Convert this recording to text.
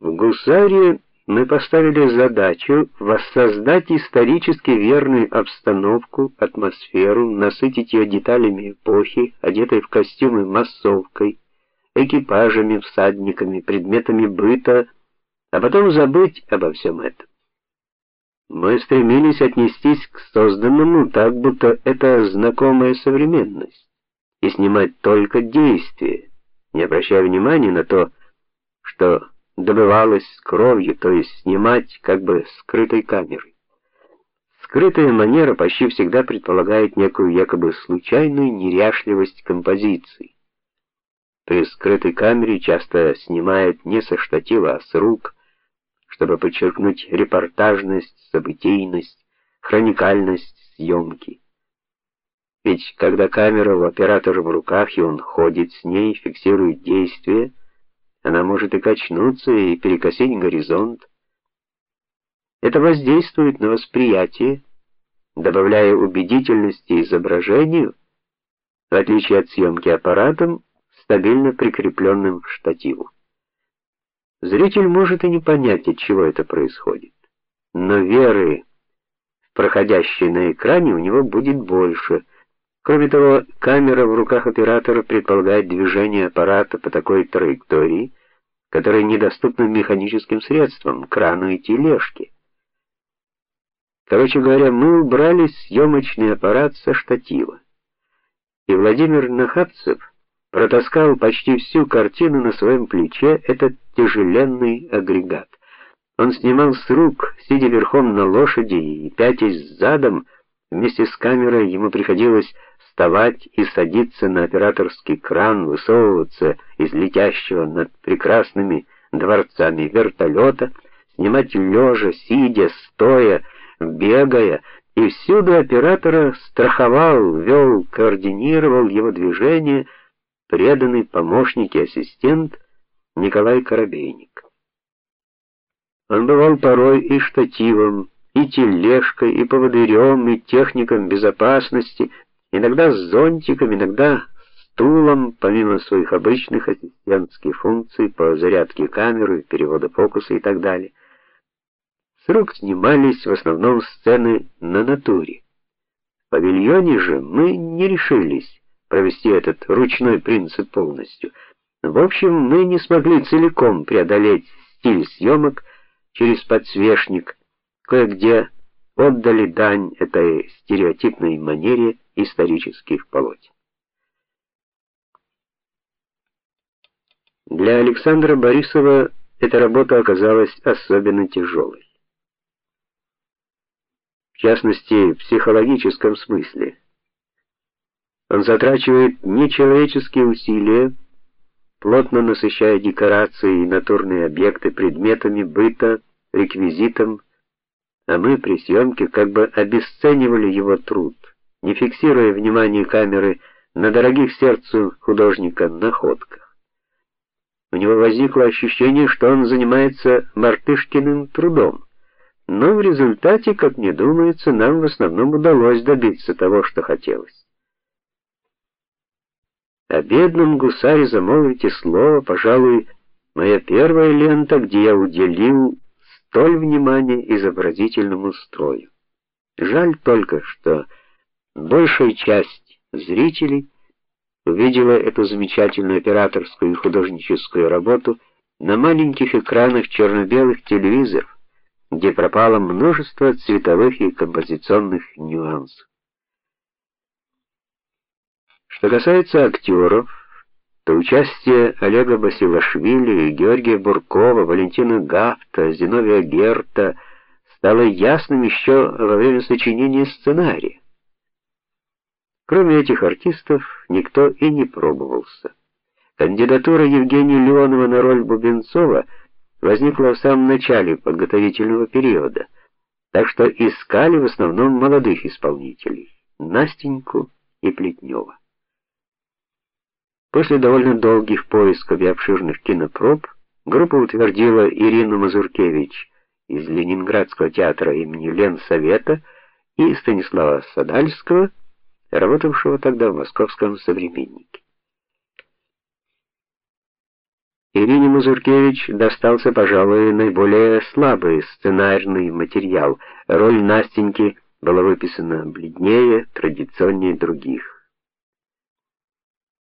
В Гусаре мы поставили задачу воссоздать исторически верную обстановку, атмосферу, насытить ее деталями эпохи, одетой в костюмы массовкой, экипажами, всадниками, предметами быта, а потом забыть обо всем этом. Мы стремились отнестись к созданному так, будто это знакомая современность, и снимать только действия, не обращая внимания на то, что добывалось кровью, то есть снимать как бы скрытой камерой. Скрытая манера почти всегда предполагает некую якобы случайную неряшливость композиции. При скрытой камере часто снимают не со штатива, а с рук, чтобы подчеркнуть репортажность, событийность, хроникальность съемки. Ведь когда камера у оператора в руках, и он ходит с ней, фиксирует действие, она может и качнуться, и перекосить горизонт. Это воздействует на восприятие, добавляя убедительности изображению, в отличие от съемки аппаратом, стабильно прикрепленным к штативу. Зритель может и не понять, от чего это происходит, но веры в проходящее на экране у него будет больше. Кроме того, камера в руках оператора предполагает движение аппарата по такой траектории, которая недоступна механическим средствам, крану и тележке. Короче говоря, мы убрали съемочный аппарат со штатива. И Владимир Нахапцев протаскал почти всю картину на своем плече этот тяжеленный агрегат. Он снимал с рук, сидя верхом на лошади и пятясь задом, вместе с камерой ему приходилось вставать и садиться на операторский кран, высовываться из летящего над прекрасными дворцами вертолета, снимать лежа, сидя, стоя, бегая, и всюду оператора страховал, вел, координировал его движения преданный помощник и ассистент Николай Коробейник. Он бывал порой и штативом, и тележкой, и поводырем, и техником безопасности, иногда с зонтиком, иногда стулом, помимо своих обычных ассистентских функций по зарядке камеры, переводу фокуса и так далее. С рук снимались в основном сцены на натуре. В павильоне же мы не решились провести этот ручной принцип полностью. В общем, мы не смогли целиком преодолеть стиль съемок через подсвечник, кое-где отдали дань этой стереотипной манере исторических полотен. Для Александра Борисова эта работа оказалась особенно тяжелой. В частности, в психологическом смысле. Он затрачивает нечеловеческие усилия, плотно насыщая декорации и натурные объекты предметами быта, реквизитом, а мы при съемке как бы обесценивали его труд, не фиксируя внимание камеры на дорогих сердцу художника находках. У него возникло ощущение, что он занимается мартышкиным трудом. Но в результате, как мне думается, нам в основном удалось добиться того, что хотелось. О бедном гусаре замолвите слово, пожалуй, моя первая лента, где я уделил столь внимания изобразительному строю. Жаль только, что большая часть зрителей увидела эту замечательную операторскую и художническую работу на маленьких экранах черно-белых телевизоров, где пропало множество цветовых и композиционных нюансов. Что касается актеров, то участие Олега Басилашвили, Георгия Буркова, Валентина Гафта, Зиновия Герта стало ясным еще во время сочинения сценария. Кроме этих артистов, никто и не пробовался. Кандидатура Евгения Леонова на роль Бубенцова возникла в самом начале подготовительного периода, так что искали в основном молодых исполнителей: Настеньку и Плетнева. После довольно долгих поисков и обширных кинопроб группа утвердила Ирину Мазуркевич из Ленинградского театра имени Ленсовета и Станислава Садальского, работавшего тогда в Московском Современнике. Ирине Мазуркевич достался, пожалуй, наиболее слабый сценарный материал. Роль Настеньки была выписана бледнее, традиционнее других.